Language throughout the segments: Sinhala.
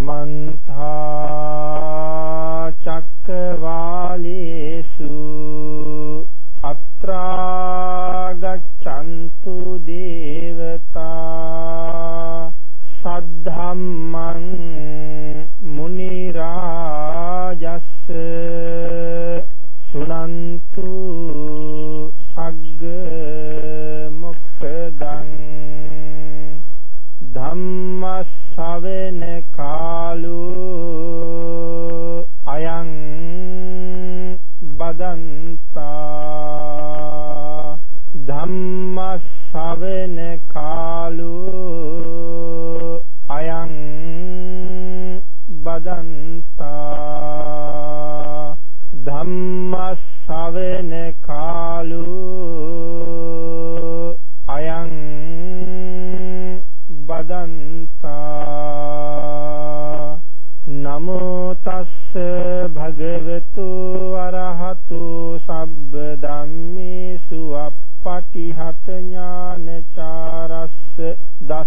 සමන්ත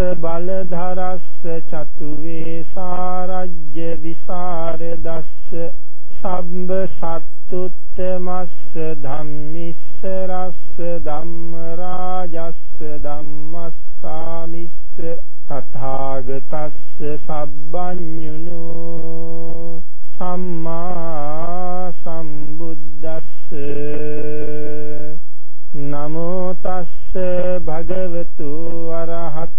දස බල ධරස්ස චතු වේසාරජ්‍ය විසර දස්ස සම්බ සත්තුත්තමස්ස ධම්මිස්ස රස්ස ධම්ම රාජස්ස ධම්මස්සාමිස්ස තථාගතස්ස සබ්බඤුනෝ සම්මා සම්බුද්දස්ස නමෝ තස්ස භගවතු අරහතු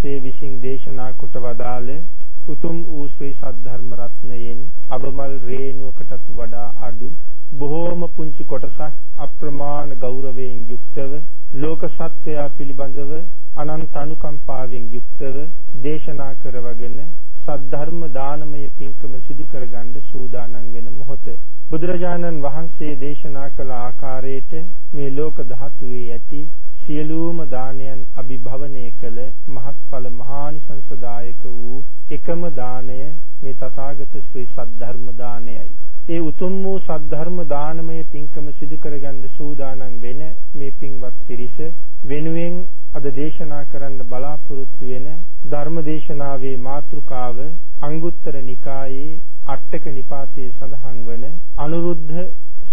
වහන්සේ විසින් දේශනා කොට වදාළ උතුම් වූ ශ්‍රී සද්ධර්ම රත්නයෙන් අබමල් රේණුවකටත් වඩා අඩු බොහෝම පුංචි කොටසක් අප්‍රමාණ ගෞරවයෙන් යුක්තව ලෝක සත්‍යය පිළිබඳව අනන්ත අනුකම්පාවෙන් යුක්තව දේශනා කරවගෙන සද්ධර්ම දානමය පින්කම සිදු කරගන්න සූදානම් වෙන මොහොත. බුදුරජාණන් වහන්සේ දේශනා කළ ආකාරයට මේ ලෝක ධාතුවේ ඇති සියලුම දානයන් අභිභවනය කළ මහත්ඵල මහානිසංසදායක වූ එකම දාණය මේ තථාගත ශ්‍රී සද්ධර්ම දානයයි. ඒ උතුම් වූ සද්ධර්ම දානමය පින්කම සිදු කරගන්න සූදානම් වෙන මේ පින්වත් පිරිස වෙනුවෙන් අද දේශනා කරන්න බලාපොරොත්තු වෙන ධර්ම දේශනාවේ මාතෘකාව අංගුත්තර නිකායේ අටක නිපාතයේ සඳහන් වන අනුරුද්ධ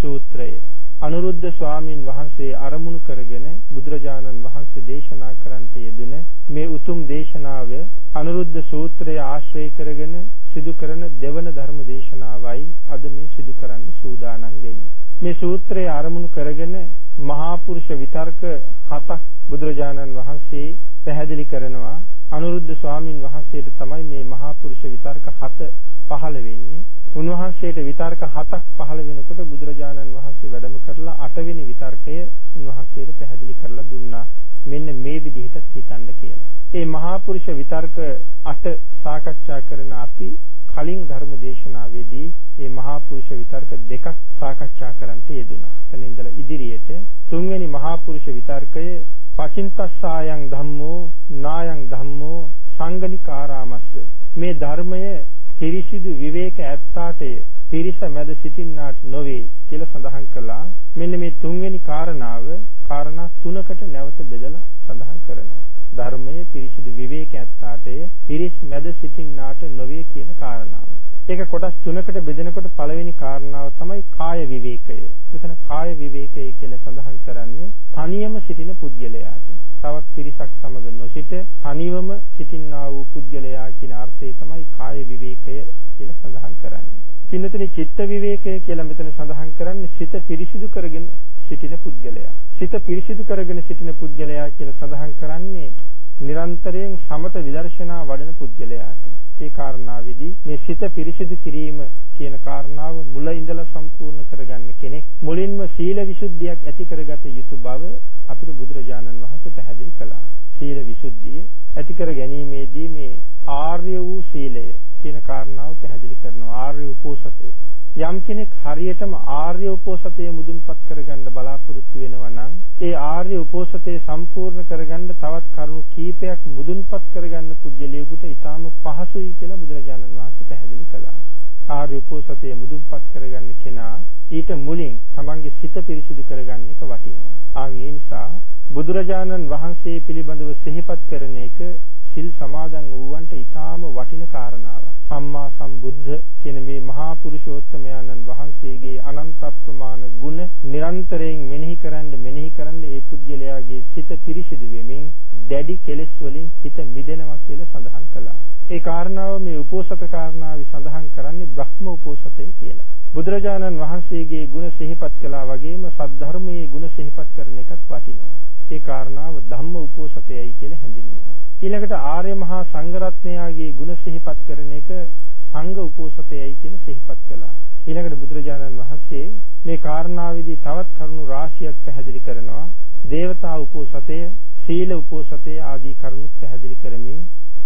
සූත්‍රය. අනුරුද්ධ ස්වාමින් වහන්සේ අරමුණු කරගෙන බුදුරජාණන් වහන්සේ දේශනා කරන්නට යෙදුන මේ උතුම් දේශනාව අනුරුද්ධ සූත්‍රය ආශ්‍රය කරගෙන සිදු කරන දෙවන ධර්ම දේශනාවයි අද මේ සිදු කරන්න සූදානම් වෙන්නේ. මේ සූත්‍රය අරමුණු කරගෙන මහා පුරුෂ විතර්ක හතක් බුදුරජාණන් වහන්සේ පැහැදිලි කරනවා අනුරුද්ධ ස්වාමින් වහන්සේට තමයි මේ මහා පුරුෂ විතර්ක හත පහළ වෙන්නේ. උන්වහන්සේට විතර්ක හතක් පහළ වෙනකොට බුදුරජාණන් වහන්සේ වැඩම කරලා අටවෙනි විතර්කය උන්වහන්සේට පැහැදිලි කරලා දුන්නා. මෙන්න මේ විදිහට හිතන්න කියලා. මේ මහා පුරුෂ විතර්ක අට සාකච්ඡා කරන අපි කලින් ධර්ම දේශනාවේදී මේ මහා පුරුෂ විතර්ක දෙකක් සාකච්ඡා කරන්නට යෙදුණා. එතන ඉඳලා ඉදිරියට තුන්වෙනි මහා පුරුෂ විතර්කය පචින්තස්සායන් ධම්මෝ නායන් ධම්මෝ සංගනිකාරාමස්ස මේ ධර්මය පිරිසිදු විවේක ඇත්තාටය පිරිස මැද සිටින්නාට නොවේ කියලා සඳහන් කළා මෙන්න මේ තුන්වෙනි කාරණාව කාරණා තුනකට නැවත බෙදලා සඳහන් කරනවා ධර්මයේ පිරිසිදු විවේක ඇත්තාට පිරිස් මැද සිටින්නාට නොවේ කියන කාරණාව. ඒක කොටස් තුනකට බෙදෙනකොට පළවෙනි කාරණාව තමයි කාය විවේකය. එතන කාය විවේකය කියලා සඳහන් කරන්නේ තනියම සිටින පුද්ගලයාට. තවත් පිරිසක් සමග නොසිට තනිවම සිටින්නා වූ පුද්ගලයා කියන අර්ථය තමයි කාය විවේකය කියලා සඳහන් කරන්නේ. පින්නතේ චිත්ත විවේකය කියලා මෙතන සඳහන් කරන්නේ සිත පිරිසිදු කරගෙන සිටින පුද්ගලයා. සිත පිරිසිදු කරගෙන සිටින පුද්ගලයා කියලා සඳහන් කරන්නේ නිරන්තරයෙන් සමත විදර්ශනා වඩන පුද්ගලයාට. ඒ කාරණාවේදී මේ සිත පිරිසිදු කිරීම කියන කාරණාව මුල ඉඳලා සම්පූර්ණ කරගන්න කෙනෙක් මුලින්ම සීල විසුද්ධියක් ඇති කරගත යුතු බව අපිට බුදුරජාණන් වහන්සේ පැහැදිලි කළා. සීල විසුද්ධිය ඇති කර ගැනීමේදී මේ ආර්ය වූ සීලය කියන කාරණාව පැහැදිලි කරනවා ආර්ය උපෝසතය. යම් කෙනෙක් හරියටම ආර්ය උපෝසතය මුදුන්පත් කරගන්න බලාපොරොත්තු වෙනවා නම් ඒ ආර්ය උපෝසතය සම්පූර්ණ කරගන්න තවත් කරුණු කීපයක් මුදුන්පත් කරගන්න පුජ්‍යලියෙකුට ඊටාම පහසුයි කියලා බුදුරජාණන් වහන්සේ පැහැදිලි කළා. ආර්ය උපෝසතය මුදුන්පත් කරගන්න කෙනා ඊට මුලින් තමන්ගේ සිත පිරිසිදු කරගන්න එක වටිනවා. ආන් ඒ නිසා බුදුරජාණන් වහන්සේ පිළිබඳව සිහිපත් කරන එක සිල් සමාදන් වූවන්ට ඊටාම වටින කාරණාවක්. සම්මා සම්බුද්ධ කියන මේ මහා පුරුෂෝත්තමයන්න් වහන්සේගේ අනන්ත ප්‍රමාණ ගුණ නිරන්තරයෙන් මෙනෙහි කරන්න මෙනෙහි කරන්න ඒ පුද්ගලයාගේ සිත පිරිසිදු වෙමින් දැඩි කෙලෙස් වලින් හිත මිදෙනවා කියලා සඳහන් කළා. ඒ කාරණාව මේ උපෝසත කාරණාවි සඳහන් කරන්නේ බ්‍රහ්ම උපෝසතය කියලා. බුදුරජාණන් වහන්සේගේ ගුණ සිහිපත් කළා වගේම සද්ධර්මයේ ගුණ සිහිපත් කරන එකත් වටිනවා. ඒ කාරණාව ධම්ම උපෝසතයයි කියලා හැඳින්වුවා. ඊළඟට ආර්ය මහා සංඝරත්නයාගේ ගුණ සිහිපත් කරන එක සංඝ උපෝසතයයි කියලා සිහිපත් කළා. ඊළඟට බුදුරජාණන් වහන්සේ මේ කාරණාවේදී තවත් කරුණු රාශියක් පැහැදිලි කරනවා. දේවතා උපෝසතය, සීල උපෝසතය ආදී කරුණු පැහැදිලි කරමින්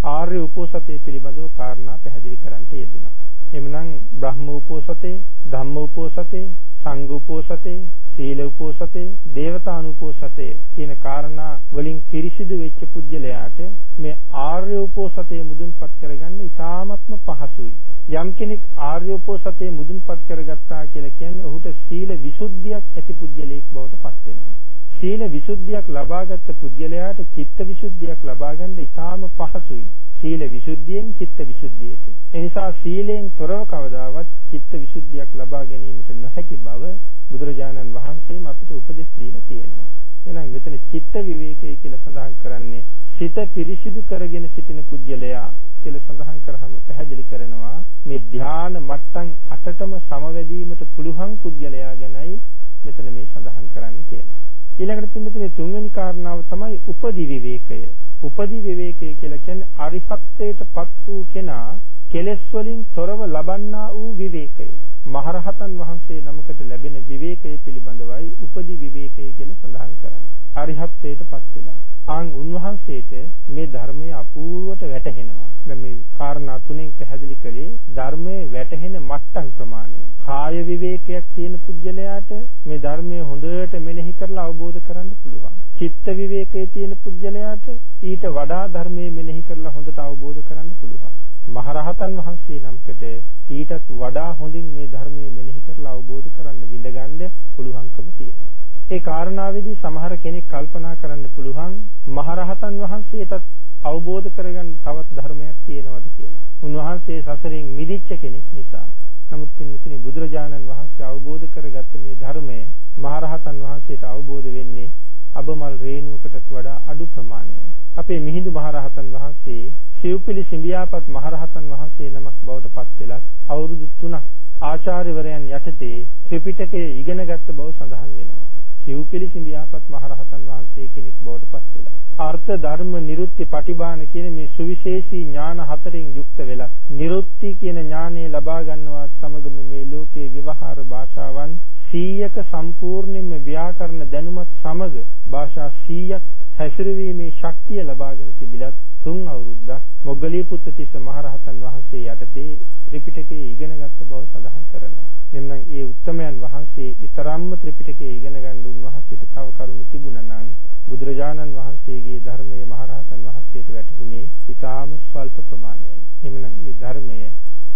ආර්ය උපෝසතය පිළිබඳව කාරණා පැහැදිලි කරන්නට යෙදුණා. එhmenan බ්‍රහ්ම උපෝසතය, ධම්ම උපෝසතය, සංඝ උපෝසතය, සීල උපෝසතය, දේවතානුපෝසතය කියන කාරණා වලින් පිරිසිදු වෙච්ච පුජ්‍යලයාට මේ ආර්ය උපෝසතය මුදුන්පත් කරගන්න ඉතාමත්ම පහසුයි. යම් කෙනෙක් ආර්ය උපෝසතය මුදුන්පත් කරගත්තා කියලා කියන්නේ ඔහුට සීල විසුද්ධියක් ඇති පුජ්‍යලයක් බවට පත් වෙනවා. සීල විසුද්ධියක් ලබාගත් පුජ්‍යලයාට චිත්ත විසුද්ධියක් ලබා ගන්න ඉතාම පහසුයි. සීල විසුද්ධියෙන් චිත්ත විසුද්ධියට. එනිසා සීලයෙන් තොරව කවදාවත් චිත්ත විසුද්ධියක් ලබා ගැනීමට නොහැකි බව බුදුරජාණන් වහන්සේම අපිට උපදෙස් දීලා තියෙනවා. එහෙනම් මෙතන චිත්ත විවේකය කියලා සඳහන් කරන්නේ සිත පිරිසිදු කරගෙන සිටින පුජ්‍යලයා කියලා සඳහන් කරාම පැහැදිලි කරනවා මේ ධ්‍යාන මට්ටම් අටටම සමවැදීමට පුළුවන් පුජ්‍යලයා ගැනයි මෙතන මේ සඳහන් කරන්නේ කියලා. ඊළඟට පින්නතුනේ තුන්වෙනි කාරණාව තමයි උපදි විවේකය. උපදි විවේකය කියලා කියන්නේ අරිහත්ත්වයටපත් වූ කෙනා කෙලෙස් වලින් තොරව ලබන්නා වූ විවේකය. මහරහතන් වහන්සේ නමකට ලැබෙන විවේකය පිළිබඳවයි උපදි විවේකය කියලා සඳහන් කරන්නේ. අරිහත්ත්වයටපත් වෙලා. ආන් උන්වහන්සේට මේ ධර්මය අපූර්වට වැටහෙනවා. දැන් මේ කාරණා තුනෙන් පැහැදිලි කළේ ධර්මයේ වැටහෙන මට්ටම් ප්‍රමාණය. කාය විවේකයක් තියෙන පුජ්‍යලයාට මේ ධර්මය හොඳට මෙනෙහි කරලා අවබෝධ කරගන්න පුළුවන්. චිත්ත විවේකයේ තියෙන පුජ්‍යලයාට ඊට වඩා ධර්මයේ මෙනෙහි කරලා හොඳට අවබෝධ කරගන්න පුළුවන්. මහරහතන් වහන්සේ නමකට ඊටත් වඩා හොඳින් මේ ධර්මයේ මෙනෙහි කරලා අවබෝධ කරන්න විඳගන්න පුළුවන්කම තියෙනවා. ඒ කාරණාවේදී සමහර කෙනෙක් කල්පනා කරන්න පුළුවන් මහරහතන් වහන්සේටත් අවබෝධ කරගන්න තවත් ධර්මයක් තියෙනවද කියලා. උන්වහන්සේ සසරින් මිදිච්ච කෙනෙක් නිසා. නමුත් පින්නතුනි බුදුරජාණන් වහන්සේ අවබෝධ කරගත්ත මේ ධර්මය මහරහතන් වහන්සේට අවබෝධ වෙන්නේ අබමල් රේණුවකටත් වඩා අඩු ප්‍රමාණයයි. අපේ මිහිඳු මහරහතන් වහන්සේ සිව්පිලි සිඹියාපත් මහරහතන් වහන්සේ නමක් බවට පත් වෙලා අවුරුදු 3ක් ආචාර්යවරයන් යටතේ ත්‍රිපිටකය ඉගෙනගත්ත බව සඳහන් වෙනවා. සිව්පිලි සිඹියාපත් මහරහතන් වහන්සේ කෙනෙක් බවට පත් වෙලා අර්ථ ධර්ම නිරුත්ති පටිභාන කියන මේ සුවිශේෂී ඥාන හතරෙන් යුක්ත වෙලා නිරුත්ති කියන ඥානය ලබා ගන්නවත් සමගම මේ ලෝකේ විවහාර භාෂාවන් 100ක සම්පූර්ණයෙන්ම ව්‍යාකරණ දැනුමත් සමග භාෂා 100ක් හැසිරවීමේ ශක්තිය ලබාගෙන තිබිලත් තුන් අවුරුද්දක් මොග්ගලී පුත්තිස්ස මහරහතන් වහන්සේ යටතේ ත්‍රිපිටකය ඉගෙනගත් බව සඳහන් කරනවා. එම්නම් ඒ උත්තමයන් වහන්සේ ඊතරම්ම ත්‍රිපිටකය ඉගෙන ගන්න උන්වහන්සේට තව කරුණු තිබුණා නම් බුදුරජාණන් වහන්සේගේ ධර්මයේ මහරහතන් වහන්සේට වැටහුනේ ඊටාම ස්වල්ප ප්‍රමාණයයි. එhmenan මේ ධර්මය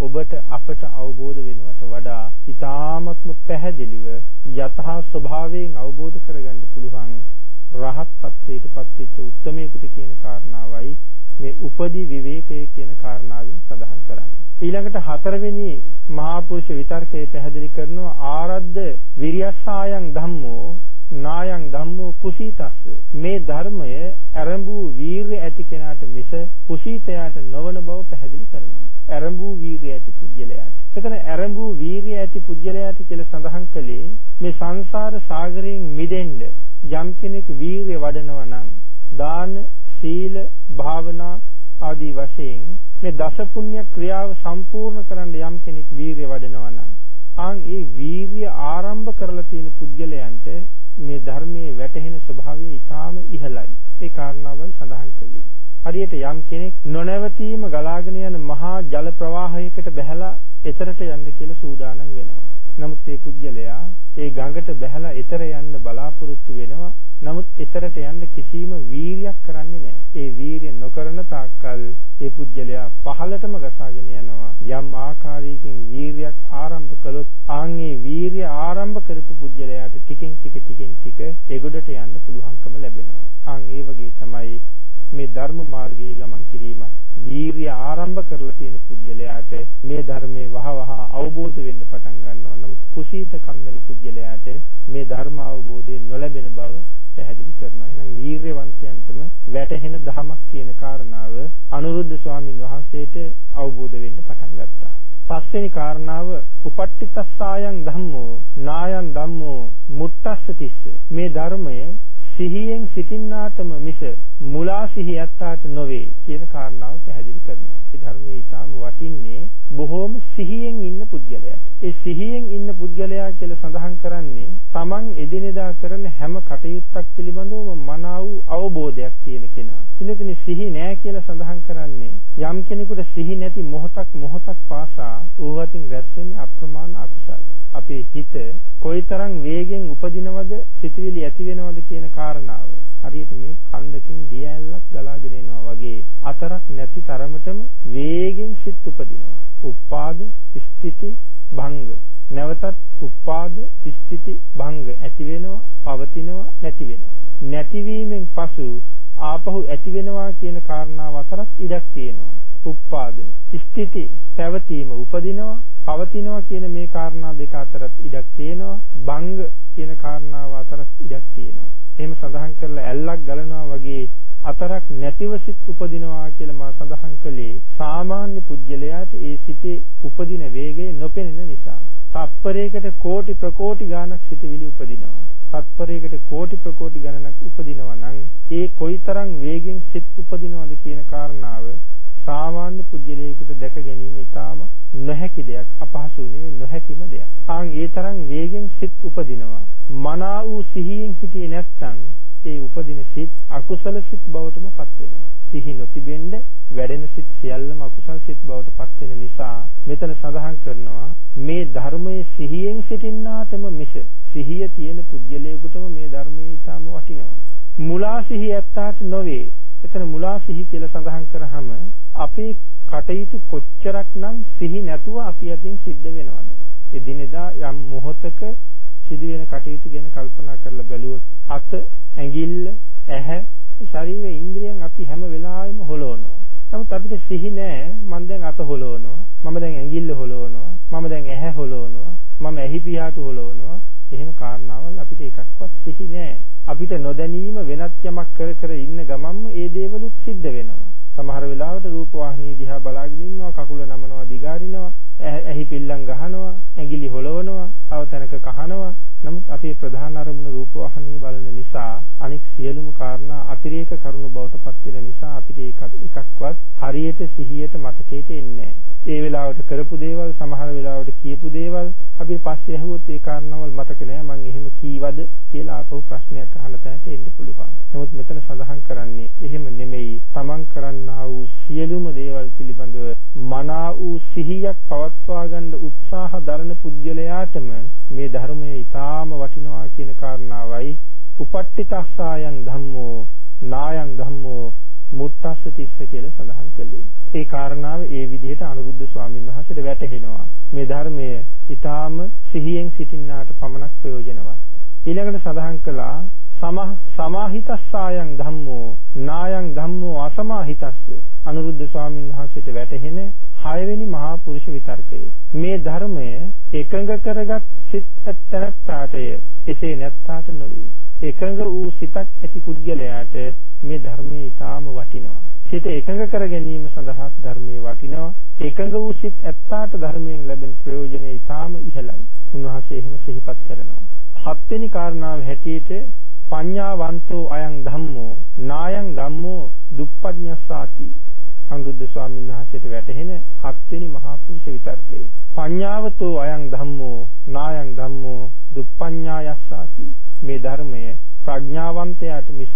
ඔබට අපට අවබෝධ වෙනවට වඩා ඊ타මත්ම පැහැදිලිව යථා ස්වභාවයෙන් අවබෝධ කරගන්න පුළුවන් රහත් ත්‍ත්වයටපත් වෙච්ච උත්මයෙකුට කියන කාරණාවයි මේ උපදි විවේකය කියන කාරණාවෙන් සඳහන් කරන්නේ. ඊළඟට හතරවෙනි මහා පුරුෂ විතර්කයේ පැහැදිලි කරනවා. ආරද්ධ විරියස්සායන් ධම්මෝ නායන් ධම්මෝ කුසීතස්ස. මේ ධර්මය අරඹු වීරිය ඇති කෙනාට මිස කුසීතයාට නොවන බව පැහැදිලි කරනවා. අරඹු වීරිය ඇති පුජ්‍යලයාට එතන අරඹු වීරිය ඇති පුජ්‍යලයාට කියලා සඳහන් කළේ මේ සංසාර සාගරයෙන් මිදෙන්න යම් කෙනෙක් වීරිය වඩනවා නම් දාන සීල භාවනා ආදී වශයෙන් මේ දස පුණ්‍ය ක්‍රියාව සම්පූර්ණ කරන්න යම් කෙනෙක් වීරිය වඩනවා නම් ආන් ඒ වීරිය ආරම්භ කරලා තියෙන පුද්ගලයන්ට මේ ධර්මයේ වැටහෙන ස්වභාවය ඊටාම ඉහළයි. ඒ කාරණාවයි සඳහන් කළේ. හරියට යම් කෙනෙක් නොනවතීම ගලාගෙන යන මහා ජල ප්‍රවාහයකට බැහැලා එතරට යන්න කියලා සූදානම් වෙනවා. නමුත් මේ පුජ්‍යලයා ඒ ගඟට බැහැලා එතර යන්න බලාපොරොත්තු වෙනවා. නමුත් එතරට යන්න කිසිම වීරියක් කරන්නේ නැහැ. ඒ වීරිය නොකරන තාක්කල් ඒ පුජ්‍යලයා පහළටම ගසාගෙන යනවා. යම් ආකාරයකින් වීරියක් ආරම්භ කළොත් ආන්ගේ වීරිය ආරම්භ කරපු පුජ්‍යලයාට ටිකෙන් ටික ටිකෙන් ටික ඒගොඩට යන්න පුළුවන්කම ලැබෙනවා. ආන් ඒ වගේ තමයි මේ ධර්ම මාර්ගයේ ගමන් කිරීමත් වීරිය ආරම්භ කරලා තියෙන පුජ්‍යලයාට මේ ධර්මයේ වහවහ අවබෝධ වෙන්න පටන් ගන්නවා. නමුත් කුසීත කම්මැලි පුජ්‍යලයාට මේ ධර්ම අවබෝධය නොලැබෙන බව පැහැදිලි කරනවා. එහෙනම් වීරයවන්තයන්ටම වැටහෙන ධමයක් කියන කාරණාව අනුරුද්ධ ස්වාමින් වහන්සේට අවබෝධ වෙන්න පටන් ගත්තා. පස්වෙනි කාරණාව උපට්ඨිතස්සායන් ධම්මෝ නායන් ධම්මෝ මුත්තස්ස තිස්ස මේ ධර්මය සිහියෙන් සිටින්නාටම මිස මුලා සිහිය ඇත්තාට නොවේ කියන කාරණාව පැහැදිලි කරනවා. මේ ධර්මයේ ඊටාම වටින්නේ බොහෝම සිහියෙන් ඉන්න පුද්ගලයාට. ඒ සිහියෙන් ඉන්න පුද්ගලයා කියලා සඳහන් කරන්නේ Taman එදිනෙදා කරන හැම කටයුත්තක් පිළිබඳවම මනා වූ අවබෝධයක් තියෙන කෙනා. ඉන්නතනේ සිහි නෑ කියලා සඳහන් කරන්නේ යම් කෙනෙකුට සිහි නැති මොහොතක් මොහොතක් පාසා ඌවතින් රැස් වෙන්නේ අප්‍රමාණ අකුසල්. අපේ හිත කොයිතරම් වේගෙන් උපදිනවද සිතවිලි ඇති වෙනවද කියන කාරණාව හරියට මේ කන්දකින් දිය ඇල්ලක් ගලාගෙන එනවා වගේ අතරක් නැති තරමටම වේගෙන් සිත් උපදිනවා. උපාද ස්ථಿತಿ භංග නැවතත් උපාද ස්ථಿತಿ භංග ඇති වෙනවා පවතිනවා නැති වෙනවා. නැතිවීමෙන් පසු ආපහු ඇති වෙනවා කියන කාරණාව අතරත් ඉඩක් තියෙනවා. උප්පාද ස්ථಿತಿ පැවතීම උපදිනවා පවතිනවා කියන මේ කාරණා දෙක අතරත් ඉඩක් තියෙනවා. භංග කියන කාරණාව අතරත් ඉඩක් තියෙනවා. එහෙම සඳහන් කරලා ඇල්ලක් ගලනවා වගේ අතරක් නැතිව සිත් උපදිනවා කියලා මා සඳහන් කළේ සාමාන්‍ය පුජ්‍යලයාට ඒ සිතේ උපදින වේගය නොපෙනෙන නිසා. තත්පරයකට කෝටි ප්‍රකෝටි ගාණක් සිතවිලි උපදිනවා. තත්පරයකට කෝටි ප්‍රකෝටි ගණනක් උපදිනවා නම් ඒ කොයිතරම් වේගෙන් සිත් උපදිනවද කියන කාරණාව සාමාන්‍ය පුජ්‍යලයකට දැක ගැනීම ඉතාම නොහැකි දෙයක් අපහසු නෙවෙයි නොහැකිම දෙයක්. ආන් ඒ තරම් වේගෙන් සිත් උපදිනවා. මනා වූ සිහියෙන් හිටියේ නැත්නම් ඒ උපදින සිත් අකුසල සිත් බවටම පත් වෙනවා. සිහි නොතිබෙන්න වැඩෙන සිත් සියල්ලම අකුසල් සිත් බවට පත් වෙන නිසා මෙතන සඳහන් කරනවා මේ ධර්මයේ සිහියෙන් සිටින්නාටම මිස සිහිය තියෙන පුජ්‍යලයකටම මේ ධර්මයේ ඊටම වටිනවා. මුලා සිහිය ඇත්තාට නොවේ එතන මුලා සිහි කියලා සඳහන් කරාම අපේ කටයුතු කොච්චරක්නම් සිහි නැතුව අපි අතින් සිද්ධ වෙනවද? එදිනෙදා යම් මොහොතක සිදුවෙන කටයුතු ගැන කල්පනා කරලා බැලුවොත් අත, ඇඟිල්ල, ඇහැ, ශරීරයේ ඉන්ද්‍රියන් අපි හැම වෙලාවෙම හොලවනවා. නමුත් අපිට සිහි නෑ මම දැන් අත හොලවනවා, මම දැන් ඇඟිල්ල හොලවනවා, මම දැන් ඇහැ හොලවනවා, මම ඇහි පියාට හොලවනවා. එහෙම කාරණාවල් අපිට එකක්වත් සිහි නෑ. අපිට නොදැනීම වෙනත් යමක් කර කර ඉන්න ගමන්ම ඒ දේවලුත් සිද්ධ වෙනවා. සමහර වෙලාවට රූප වාහිනිය දිහා බලාගෙන ඉන්නවා කකුල නමනවා දිගාරිනවා ඇහි පිල්ලම් ගහනවා ඇඟිලි හොලවනවා තව තැනක කහනවා නමුත් අපේ ප්‍රධාන අරමුණ රූප වාහිනිය බලන නිසා අනික් සියලුම කාරණා අතිරේක කරුණු බවට පත් වෙන නිසා අපිට ඒක එකක්වත් හරියට සිහියට මතකයට එන්නේ ඒ වෙලාවට කරපු දේවල් සමහර වෙලාවට කියපු දේවල් අපි පස්සේ ඇහුවොත් ඒ කාරණාවල් මතක නෑ මං එහෙම කීවද කියලා ආපහු ප්‍රශ්නයක් අහන්න තැනට එන්න පුළුවන්. නමුත් මෙතන සඳහන් කරන්නේ එහෙම නෙමෙයි. තමන් කරන්නා වූ සියලුම දේවල් පිළිබඳව මනා වූ සිහියක් පවත්වා ගන්න උත්සාහ දරන පුද්ගලයාටම මේ ධර්මයේ ඊටාම වටිනවා කියන කාරණාවයි උපට්ඨිතස්සායන් ධම්මෝ නායන් ධම්මෝ මුත්තස්ස තිස්ස කියලා සඳහන් කළේ. ඒ කාරණාව ඒ විදිහට අනුරුද්ධ ස්වාමීන් වහන්සේට වැටහෙනවා. මේ ධර්මය ඊටාම සිහියෙන් සිටින්නාට පමණක් ප්‍රයෝජනවත්. ඊළඟට සඳහන් කළා සමාහිතස්සායන් ධම්මෝ නායන් ධම්මෝ අසමාහිතස්ස අනුරුද්ධ ස්වාමීන් වහන්සේට වැටහෙන හයවෙනි මහා පුරුෂ විතර්කය මේ ධර්මය එකඟ කරගත් සිත් තැනත්තාටය එසේ නැත්තාට නොවේ එකඟ වූ සිතක් ඇති කුජලයාට මේ ධර්මයේ ඊටාම වටිනවා. සිත එකඟ කර ගැනීම සඳහා ධර්මයේ වටිනවා. එකඟ වූ සිත් ඇත්තාට ධර්මයෙන් ලැබෙන ප්‍රයෝජනය ඊටාම ඉහළයි. උන්වහන්සේ එහෙම සිහිපත් කරනවා. හත්වෙනි කාරණාව හැටියට පඤ්ඤාවන්තෝ අයං ධම්මෝ නායං ධම්මෝ දුප්පඤ්ඤස්සාති. අනුරුද්ධ ස්වාමීන් වහන්සේට වැටහෙන හත්වෙනි මහා පුරුෂ විතර්කය. පඤ්ඤාවතෝ අයං ධම්මෝ නායං ධම්මෝ දුප්පඤ්ඤායස්සාති. මේ ධර්මය ප්‍රඥාවන්තයාට මිස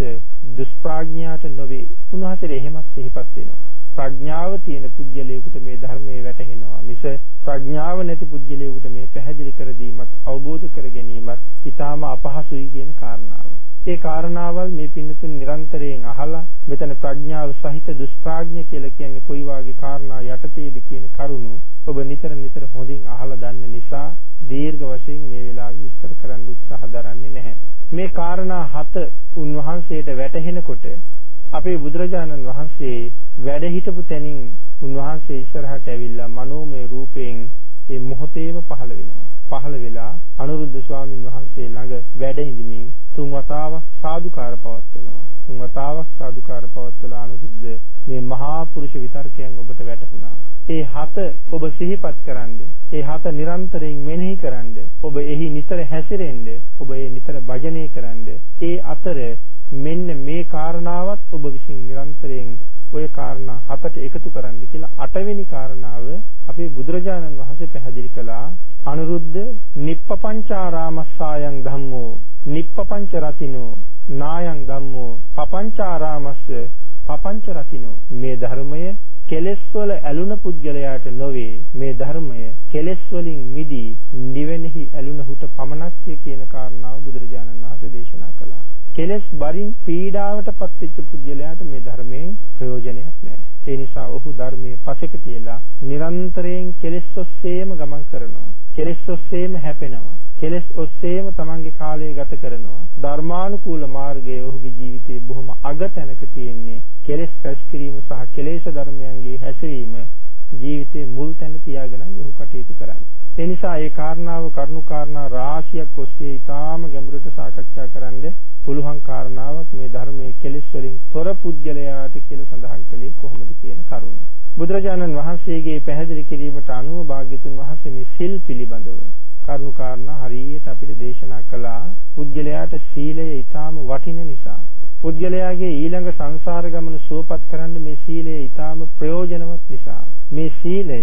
දුෂ්ප්‍රඥයාට නොවේ. උන්වහන්සේ එහෙමත් සිහිපත් වෙනවා. ප්‍රඥාව තියෙන පුජ්‍යලයකට මේ ධර්මයේ වැටහෙනවා. මිස ප්‍රඥාව නැති පුජ්‍යලයකට මේ පැහැදිලි කර දීමත් අවබෝධ කර ගැනීමත් ඊටාම අපහසුයි කියන කාරණාව. ඒ කාරණාවල් මේ පින්නතුන් නිරන්තරයෙන් අහලා මෙතන ප්‍රඥාව සහිත දුෂ්ප්‍රඥ කියලා කියන්නේ කොයි වාගේ කාරණා යටතේද කියන කරුණු ඔබ නිතර නිතර හොඳින් අහලා දන්න නිසා දීර්ඝ වශයෙන් මේ වෙලාවේ විස්තර කරන්න උත්සාහ දරන්නේ නැහැ. මේ කාරණා හත උන්වහන්සේට වැටහෙනකොට අපේ බුදුරජාණන් වහන්සේ වැඩ හිටපු තැනින් උන්වහන්සේ ඉස්සරහට ඇවිල්ලා මනෝමය රූපයෙන් මේ මොහොතේම පහළ වෙනවා. පහළ වෙලා අනුරුද්ධ ස්වාමින් වහන්සේ ළඟ වැඩ ඉඳිමින් තුන් වතාවක් සාදුකාර පවත්වනවා. තුන් වතාවක් සාදුකාර පවත්වලා අනුරුද්ධ මේ මහා පුරුෂ විතර්කයන් ඔබට වැටහුණා. ඒ හත ඔබ සිහිපත් කරන්ද ඒ හත නිරන්තරයෙන් මෙනෙහි කරන්ද ඔබ එහි නිතර හැසිරෙන්න ඔබ ඒ නිතර භජනය කරන්ද ඒ අතර මෙන්න මේ කාරණාවත් ඔබ විසින් නිරන්තරයෙන් ওই කාරණා හතට එකතු කරන්න කියලා අටවෙනි කාරණාව අපේ බුදුරජාණන් වහන්සේ පැහැදිලි කළා. අනුරුද්ධ නිප්පපංචාරාමස්සායන් ධම්මෝ නිප්පපංච රතිනෝ නායන් ධම්මෝ පපංචාරාමස්ස පපංච රතිනෝ. මේ ධර්මය කෙලෙස් වල ඇලුන පුද්ගලයාට නොවේ මේ ධර්මය කෙලෙස් වලින් මිදී නිවෙනෙහි ඇලුනහුට පමණක්ය කියන කාරණාව බුදුරජාණන් වහන්සේ දේශනා කළා. කෙලෙස් බරින් පීඩාවට පත්වෙච්ච පුද්ගලයාට මේ ධර්මයෙන් ප්‍රයෝජනයක් නැහැ. ඒ නිසා ඔහු ධර්මයේ පසෙක තියලා නිරන්තරයෙන් කෙලෙස් ඔස්සේම ගමන් කරනවා. කෙලෙස් ඔස්සේම හැපෙනවා. කෙලෙස් ඔස්සේම තමන්ගේ කාලය ගත කරනවා. ධර්මානුකූල මාර්ගයේ ඔහුගේ ජීවිතයේ බොහොම අග තැනක තියෙන්නේ කෙලෙස් පැස් කිරීම සහ කෙලෙස් ධර්මයන්ගේ හැසිරීම ජීවිතයේ මුල් තැන තියාගෙනයි ඔහු කටයුතු කරන්නේ. ඒ නිසා ඒ කාරණාව කරුණු කාරණා රාශියක් ඔස්සේ ඊටාම ගැඹුරට සාකච්ඡා කරන්න පුළුවන් කාරණාවක් මේ ධර්මයේ කෙලෙස් වලින් තොර පුද්ගලයාට කියලා සඳහන් කළේ කොහොමද කියන කරුණ. බුදුරජාණන් වහන්සේගේ පැහැදිලි කිරීමට අනුව භාග්‍යතුන් වහන්සේ මේ සිල් පිළිබඳව කරුණු කාරණා හරියට අපිට දේශනා කළා. පුද්ගලයාට සීලය ඊටාම වටින නිසා. පුද්ගලයාගේ ඊළඟ සංසාර ගමන සුවපත් කරන්න මේ සීලය ඊටාම ප්‍රයෝජනවත් නිසා. මේ සීලය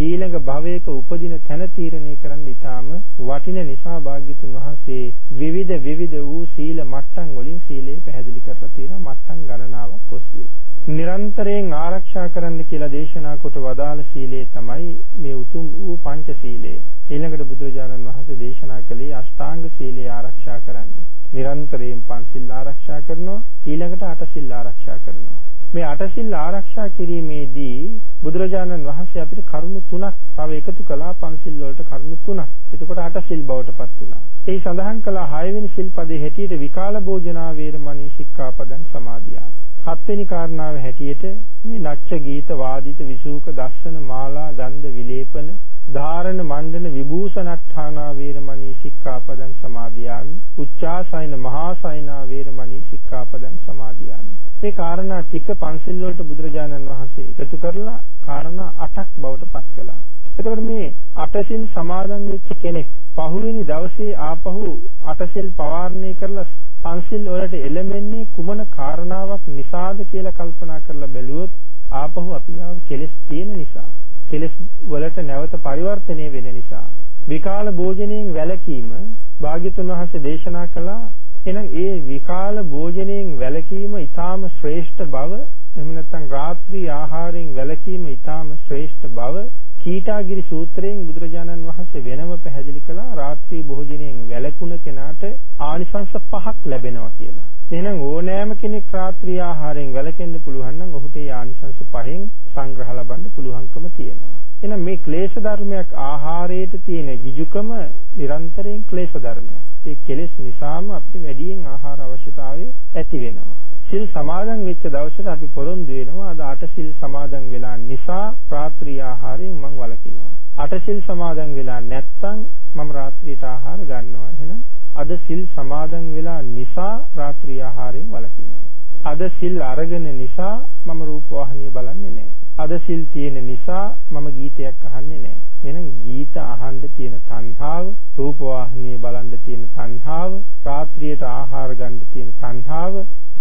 ඊළඟ භවයක උපදින තැන තීරණය කරන්න ඊටාම වටින නිසා භාග්‍යතුන් වහන්සේ විවිධ විවිධ වූ සීල මට්ටම් වලින් සීලය පැහැදිලි කරලා තියෙනවා. මට්ටම් ගණනාවක් ඔස්සේ. නිරන්තරයෙන් ආරක්ෂා කරන්න කියලා දේශනා කොට වදාළ සීලය තමයි මේ උතුම් වූ පංච සීලය. ඊළඟට බුදුරජාණන් වහන්සේ දේශනා කළේ අෂ්ටාංග සීලය ආරක්ෂා කරන්න. නිරන්තරයෙන් පංචශීල ආරක්ෂා කරනවා ඊළඟට අටසිල් ආරක්ෂා කරනවා. මේ අටසිල් ආරක්ෂා කිරීමේදී බුදුරජාණන් වහන්සේ අපිට කරුණු තුනක් තව එකතු කළා පංචශීල වලට කරුණු තුනක්. එතකොට අටසිල් බවට පත් වුණා. ඒ සඳහන් කළ 6 වෙනි සිල්පදේ හැටියට විකාල භෝජනා වේරමණී සික්ඛාපදං සමාදියාමි. හත්වෙනි කාරණාව හැටියට මේ නච්ච ගීත වාදිත විසූක දස්සන මාලා ගන්ධ විලේපන ධාරණ මණ්ඩන විභූෂණට්ඨානා වේරමණී සික්ඛාපදං සමාදියාමි උච්චාසයන මහාසයනා වේරමණී සික්ඛාපදං සමාදියාමි මේ කාරණා ටික පන්සිල් වලට බුදුරජාණන් වහන්සේ එකතු කරලා කාරණා 8ක් බවට පත් කළා. එතකොට මේ අටසිල් සමාදන් වෙච්ච කෙනෙක් පහුවෙනි දවසේ ආපහු අටසිල් පවාරණය කරලා පන්සිල් වලට එළඹෙන්නේ කුමන කාරණාවක් නිසාද කියලා කල්පනා කරලා බැලුවොත් ආපහු අපි ගාව කෙලස් තියෙන නිසා කෙලස් වලට නැවත පරිවර්තනය වෙන නිසා විකාල භෝජනයෙන් වැළකීම භාග්‍යතුන් වහන්සේ දේශනා කළා එහෙනම් ඒ විකාල භෝජනයෙන් වැළකීම ඊටාම ශ්‍රේෂ්ඨ බව එහෙම නැත්නම් රාත්‍රී ආහාරයෙන් වැළකීම ඊටාම ශ්‍රේෂ්ඨ බව කීටාගිරි සූත්‍රයෙන් බුදුරජාණන් වහන්සේ වෙනම පැහැදිලි කළා රාත්‍රී භෝජනයෙන් වැළකුණ කෙනාට ආනිසංස පහක් ලැබෙනවා කියලා. එහෙනම් ඕනෑම කෙනෙක් රාත්‍රී ආහාරයෙන් වැළකෙන්න පුළුවන් නම් ඔහුට ඒ ආනිසංස පහෙන් සංග්‍රහ ලබන්න පුළුවන්කම තියෙනවා. එහෙනම් මේ ක්ලේශ ධර්මයක් ආහාරයට තියෙන ගිජුකම නිරන්තරයෙන් ක්ලේශ ධර්මයක්. ඒ කෙලෙස් නිසාම අපිට වැඩියෙන් ආහාර අවශ්‍යතාවය ඇති වෙනවා. සිල් සමාදන් වෙච්ච දවසට අපි පොරොන්දු වෙනවා අද අට සිල් සමාදන් වෙලා නිසා රාත්‍රී ආහාරයෙන් මම වළකිනවා. අට සිල් සමාදන් වෙලා නැත්තම් මම රාත්‍රියට ආහාර ගන්නවා. එහෙනම් අද සිල් සමාදන් වෙලා නිසා රාත්‍රී ආහාරයෙන් වළකිනවා. අද සිල් අරගෙන නිසා මම රූපවාහිනිය බලන්නේ නැහැ. අද සිල් තියෙන නිසා මම ගීතයක් අහන්නේ නැහැ. එහෙනම් ගීත අහන්න තියෙන තණ්හාව, රූපවාහිනිය බලන්න තියෙන තණ්හාව, රාත්‍රියට ආහාර ගන්න තියෙන තණ්හාව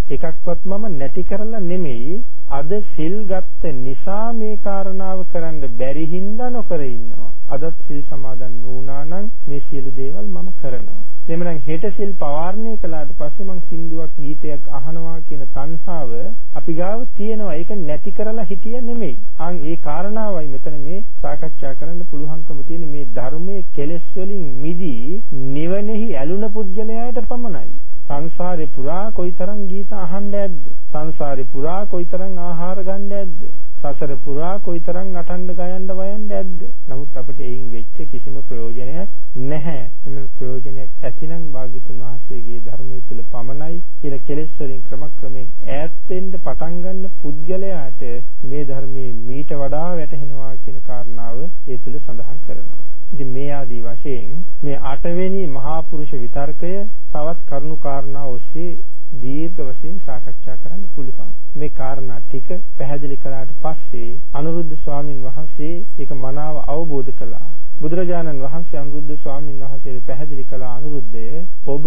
එකක්වත් මම නැති කරලා නෙමෙයි අද සිල් ගත්ත නිසා මේ කාරණාව කරන්න බැරි හින්දා නොකර ඉන්නවා. අදත් සිල් සමාදන් වුණා නම් මේ සියලු දේවල් මම කරනවා. එhmenan හෙට සිල් පවාරණය කළාට පස්සේ මං සින්දුවක් ගීතයක් අහනවා කියන තණ්හාව අපි ගාව තියෙනවා. ඒක නැති කරලා හිටිය නෙමෙයි. ආන් ඒ කාරණාවයි මෙතන මේ සාකච්ඡා කරන්න පුළුවන්කම තියෙන මේ ධර්මයේ කෙලෙස් වලින් මිදී නිවනෙහි ඇලුන පුද්ගලයාට පමණයි. සංසාරේ පුරා කොයිතරම් ගීත අහන්න ඇද්ද? සංසාරේ පුරා කොයිතරම් ආහාර ගන්න ඇද්ද? සසර පුරා කොයිතරම් නටන්න ගයන්න වයන්න ඇද්ද? නමුත් අපිට එයින් වෙච්ච කිසිම ප්‍රයෝජනයක් නැහැ. එමෙන්න ප්‍රයෝජනයක් ඇතිනම් භාග්‍යතුන් වහන්සේගේ ධර්මයේ තුල පමණයි කියලා කෙලෙස් වලින් ක්‍රමක්‍රමයෙන් ඈත් වෙන්න පටන් ගන්න පුද්ගලයාට මේ ධර්මයේ මීට වඩා වැටහෙනවා කියන කාරණාව ඒ තුල සඳහන් කරනවා. ඉතින් මේ ආදී වශයෙන් මේ අටවෙනි මහා පුරුෂ විතර්කය තවත් කරුණු කාරණා ඔස්සේ දීර්ඝ වශයෙන් සාකච්ඡා කරන්න පුළුවන්. මේ කාරණා ටික පැහැදිලි කළාට පස්සේ අනුරුද්ධ ස්වාමින් වහන්සේ ඒක මනාව අවබෝධ කළා. බුදුරජාණන් වහන්සේ අනුරුද්ධ ස්වාමීන් වහන්සේට පැහැදිලි කළ අනුරුද්ධය ඔබ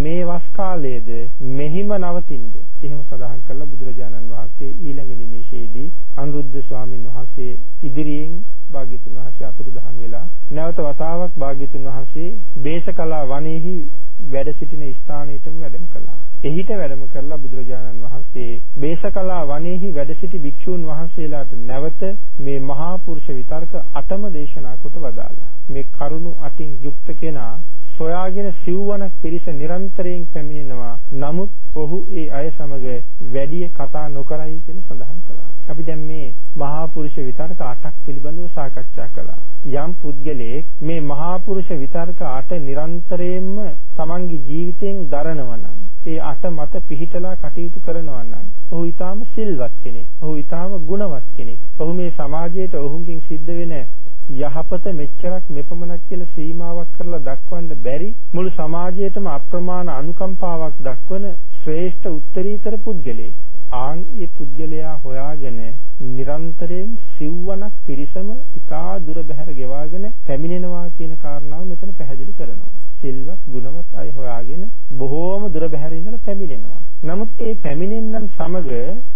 මේ වස් කාලයේද මෙහිම නවතින්න. එහෙම සඳහන් කළා බුදුරජාණන් වහන්සේ ඊළඟ නිමේෂයේදී අනුරුද්ධ ස්වාමීන් වහන්සේ ඉදිරියෙන් භාග්‍යතුන් වහන්සේ අතුරුදහන් වෙලා නැවත වතාවක් භාග්‍යතුන් වහන්සේ බේසකලා වනයේහි වැඩ සිටින ස්ථානයටම වැඩම කළා. එහිට වැඩම කරලා බුදුරජාණන් වහන්සේ බේසකලා වනයේහි වැඩ සිටි භික්ෂූන් වහන්සේලාට නැවත මේ මහා පුරුෂ විතර්ක අටම දේශනා කොට වදාළා. මේ කරුණු අටින් යුක්ත කෙනා සොයාගෙන සිව්වනක් පිරිස නිරන්තරයෙන් පැමිණෙනවා. නමුත් ඔහු ඒ අය සමග වැඩි කතා නොකරයි කියලා සඳහන් කළා. අපි දැන් මේ මහා පුරුෂ විතර්ක අටක් පිළිබඳව සාකච්ඡා කළා. යම් පුද්ගලයෙක් මේ මහා පුරුෂ විතර්ක අට නිරන්තරයෙන්ම තමන්ගේ ජීවිතයෙන් දරනවා නම් ඒ අට මත පිහිටලා කටයුතු කරනවා නම් ඔහු ඊටාම සිල්වත් කෙනෙක්. ඔහු ඊටාම ගුණවත් කෙනෙක්. ඔහු මේ සමාජයට ඔහුගෙන් සිද්ධ වෙන යහපත මෙච්චරක් මෙපමණක් කියලා සීමාවක් කරලා දක්වන්න බැරි මුළු සමාජයේටම අප්‍රමාණ අනුකම්පාවක් දක්වන ශ්‍රේෂ්ඨ උත්තරීතර පුද්ගලයෙක්. ආන් ඒ පුද්ගලයා හොයාගෙන නිරන්තරයෙන් සිව්වනක් පිරිසම ඉතා දුර බැහැර ගෙවාගෙන පැමිණෙනවා කියන කාරණාව මෙතන පැහැදිලි කරනවා. සිල්වත් ගුණවත් අය හොයාගෙන බොහෝම දුර බැහැර ඉඳලා පැමිණෙනවා. නමුත් ඒ පැමිණෙන්නන් සමග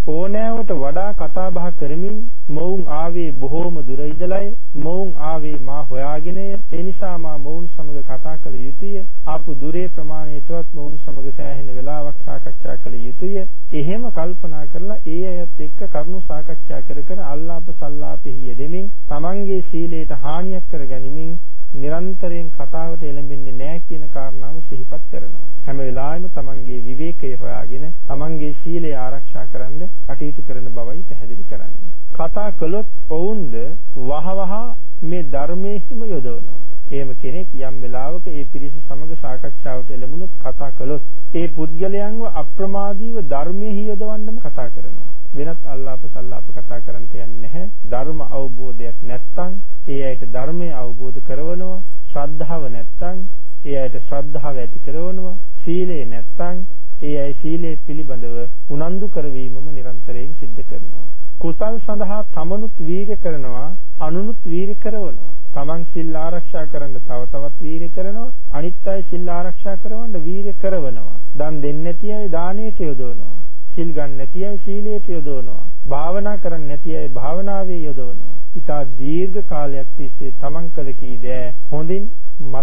ඕනෑවට වඩා කතා බහ කරමින් මොවුන් ආවේ බොහෝම දුර ඉඳලයි මොවුන් ආවේ මා හොයාගෙනය ඒ නිසා මා මොවුන් සමග කතා කළ යුතුය ආපු දුරේ ප්‍රමාණයටවත් මොවුන් සමග සෑහෙන වෙලාවක් සාකච්ඡා කළ යුතුය එහෙම කල්පනා කරලා ඒ අයත් එක්ක කරුණු සාකච්ඡා කර කර අල්ලාප සල්ලාපෙහි යෙදෙමින් තමන්ගේ සීලයට හානියක් කර ගැනීමෙන් නිරන්තරයෙන් කතාවට එළඹෙන්නේ නැහැ කියන කාරණාව සිහිපත් කරනවා. හැම වෙලාවෙම තමන්ගේ විවේකය හොයාගෙන තමන්ගේ සීලය ආරක්ෂා කරන්න කටයුතු කරන බවයි පැහැදිලි කරන්නේ. කතා කළොත් ඔවුන්ද වහවහ මේ ධර්මයේහිම යොදවනවා. එහෙම කෙනෙක් යම් වෙලාවක ඒ පිරිස සමග සාකච්ඡාවට එළඹුණොත් කතා කළොත් ඒ පුද්ගලයන්ව අප්‍රමාදීව ධර්මයේ යොදවන්නම කතා කරනවා. වෙනත් අල්ලාප සල්ලාප කතා කරන්න යන්නේ නැහැ. ධර්ම අවබෝධයක් නැත්නම් ඒ අයට ධර්මය අවබෝධ කරවනවා. ශ්‍රද්ධාව නැත්නම් ඒ අයට ශ්‍රද්ධාව ඇති කරවනවා. සීලය නැත්නම් ඒ අය සීලය පිළිබඳව උනන්දු කරවීමම නිරන්තරයෙන් සිද්ධ කරනවා. කුසල් සඳහා තමනුත් වීර්ය කරනවා, අනුනුත් වීර්ය කරනවා. තමන් සිල් ආරක්ෂා කරන්න තව තවත් වීර්ය කරනවා, අනිත් අය සිල් ආරක්ෂා කරවන්න වීර්ය කරනවා. දන් දෙන්නේ නැති අය දානයට යොදවනවා. සිල් ගන්න නැති අය සීලයට යොදවනවා. භාවනා කරන්නේ නැති අය භාවනාවේ යොදවනවා. ඊට දීර්ඝ කාලයක් තිස්සේ තමන් කළ කී දෑ හොඳින්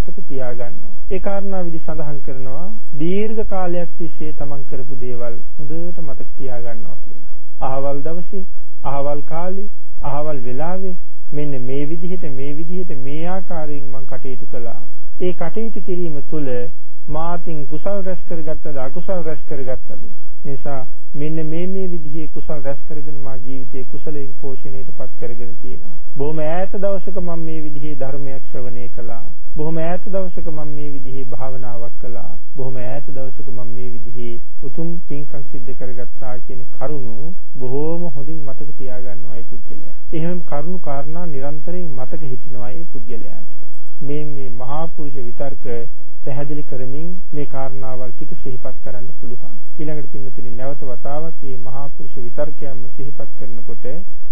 මතක තියාගන්නවා. ඒ කාරණා විදි සඳහන් කරනවා දීර්ඝ කාලයක් තිස්සේ තමන් කරපු දේවල් හොඳට මතක තියාගන්නවා කියලා. අහවල් දවසේ, අහවල් කාලේ, අහවල් වෙලාවේ මෙන්න මේ විදිහට මේ විදිහට මේ ආකාරයෙන් මම කටයුතු කළා. ඒ කටයුතු කිරීම තුළ මාතින් කුසල් රැස් කරගත්තද අකුසල් රැස් කරගත්තද? නිසා මෙන්න මේ මේ විදිහේ කුසල් රැස් කරගෙන මා ජීවිතයේ කුසලයෙන් පෝෂණයටපත් කරගෙන තියෙනවා. බොහොම ඈත දවසක මම මේ විදිහේ ධර්මයක් ශ්‍රවණය කළා. බොහොම ඈත දවසක මම මේ විදිහේ භාවනාවක් කළා. බොහොම ඈත දවසක මම මේ විදිහේ උතුම් පින්කම් සිද්ධ කරගත්තා කියන කරුණු බොහොම හොඳින් මතක තියාගන්නවා ඒ පුද්ගලයා. එහෙම කරුණු කාරණා නිරන්තරයෙන් මතක හිටිනවා ඒ පුද්ගලයාට. මේ මේ මහා පුරුෂ විතර්ක පැහැදිලි කරමින් මේ කාරණාවල් ටික සිහිපත් කරන්න පුළුවන්. ඊළඟට පින්නතුනි නැවත වතාවක් මේ මහා පුරුෂ විතර්කයන්ම සිහිපත් කරනකොට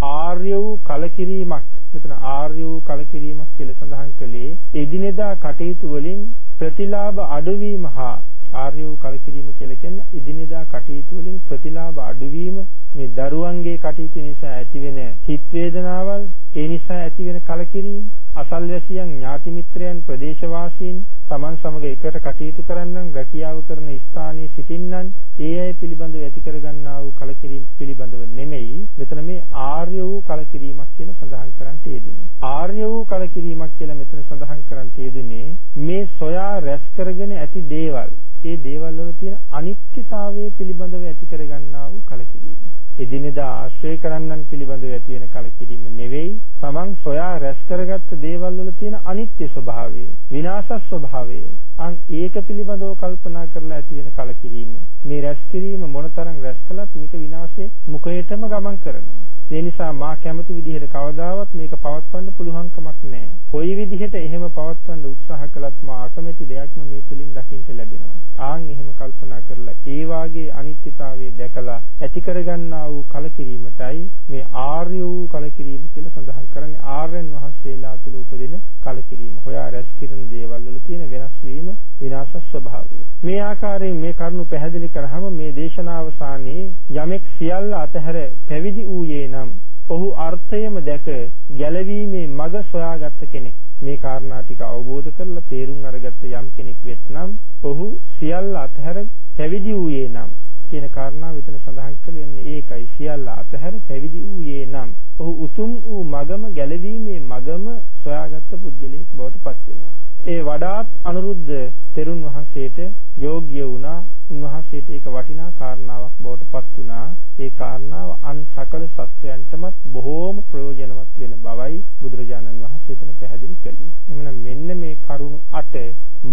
ආර්ය වූ කලකිරීමක් මෙතන ආර්ය වූ කලකිරීමක් කියලා සඳහන් කළේ එදිනෙදා කටයුතු වලින් ප්‍රතිලාභ අඩුවීම හා ආර්ය වූ කලකිරීම කියලා කියන්නේ එදිනෙදා කටයුතු වලින් ප්‍රතිලාභ අඩුවීම මේ දරුවන්ගේ කටයුතු නිසා ඇතිවෙන හිත් වේදනාවල් ඒ නිසා ඇතිවෙන කලකිරීම අසල්වැසියන් ඥාති මිත්‍රයන් ප්‍රදේශවාසීන් Taman සමග එකට කටයුතු කරන්නන් රැකියාව කරන ස්ථානයේ සිටින්නන් ඒ අය පිළිබඳව ඇති කරගන්නා වූ කලකිරීම පිළිබඳව නෙමෙයි. මෙතන මේ ආර්ය වූ කලකිරීමක් කියලා සඳහන් කරන්නට යෙදුනේ ආර්ය වූ කලකිරීමක් කියලා මෙතන සඳහන් කරන්නට යෙදුනේ මේ සොයා රැස් කරගෙන ඇති දේවල්. ඒ දේවල් වල තියෙන අනිත්‍යතාවය පිළිබඳව ඇති කරගන්නා වූ කලකිරීම. එදිනෙදා ආශ්‍රය කරන්නන් පිළිබඳව ඇති වෙන කලකිරීම නෙවෙයි තමන් සොයා රැස් කරගත්ත දේවල් වල තියෙන අනිත්‍ය ස්වභාවය විනාශ ස්වභාවය අන් ඒක පිළිබඳව කල්පනා කරලා ඇති වෙන කලකිරීම මේ රැස් කිරීම මොනතරම් රැස් කළත් මේක විනාශේ මුඛයටම ගමන් කරනවා ඒ නිසා මා කැමති විදිහට කවදාවත් මේක පවත්වන්න පුළුවන් කමක් නැහැ. කොයි විදිහට එහෙම පවත්වන්න උත්සාහ කළත් මා අකමැති දෙයක්ම මේ තුලින් දකින්න ලැබෙනවා. ආන් එහෙම කල්පනා කරලා ඒ වාගේ අනිත්‍යතාවය දැකලා ඇති කරගන්නා වූ කලකිරීමටයි මේ ආර්ය වූ කලකිරීම කියලා සඳහන් කරන්නේ ආර්යයන් වහන්සේලා තුළ උපදින කලකිරීම. හොයා රැස් කිරීම දේවල් වල තියෙන වෙනස් වීම විනාශ ස්වභාවය. මේ ආකාරයෙන් මේ කරුණු පැහැදිලි කරාම මේ දේශනාවසානයේ යමෙක් සියල්ල අතහැර පැවිදි වූයේ නම් ඔහු අර්ථයම දැක ගැලවීමේ මඟ සොයාගත් කෙනෙක්. මේ කාරණා ටික අවබෝධ කරලා තේරුම් අරගත්ත යම් කෙනෙක් වෙත්නම් ඔහු සියල්ල අතහැර පැවිදි වූයේ නම් කියන කාරණාව විතර සඳහන් කළේ ඒකයි සියල්ල අතහැර පැවිදි වූයේ නම් ඔහු උතුම් වූ මගම ගැලවීමේ මගම සොයාගත්ත පුද්ගලයෙක් බවට පත් වෙනවා. ඒ වඩාත් අනුරුද්ධ තෙරුන් වහන්සේට යෝග්‍ය වුණා. උන්වහන්සේට ඒක වටිනා කාරණාවක් බවට පත් වුණා. ඒ කාරණාව අන් සකල සත්වයන්ටමත් බොහෝම ප්‍රයෝජනවත් වෙන බවයි බුදුරජාණන් වහන්සේ එතන පැහැදිලි කළේ. එමනම් මෙන්න මේ කරුණු අට